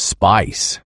spice.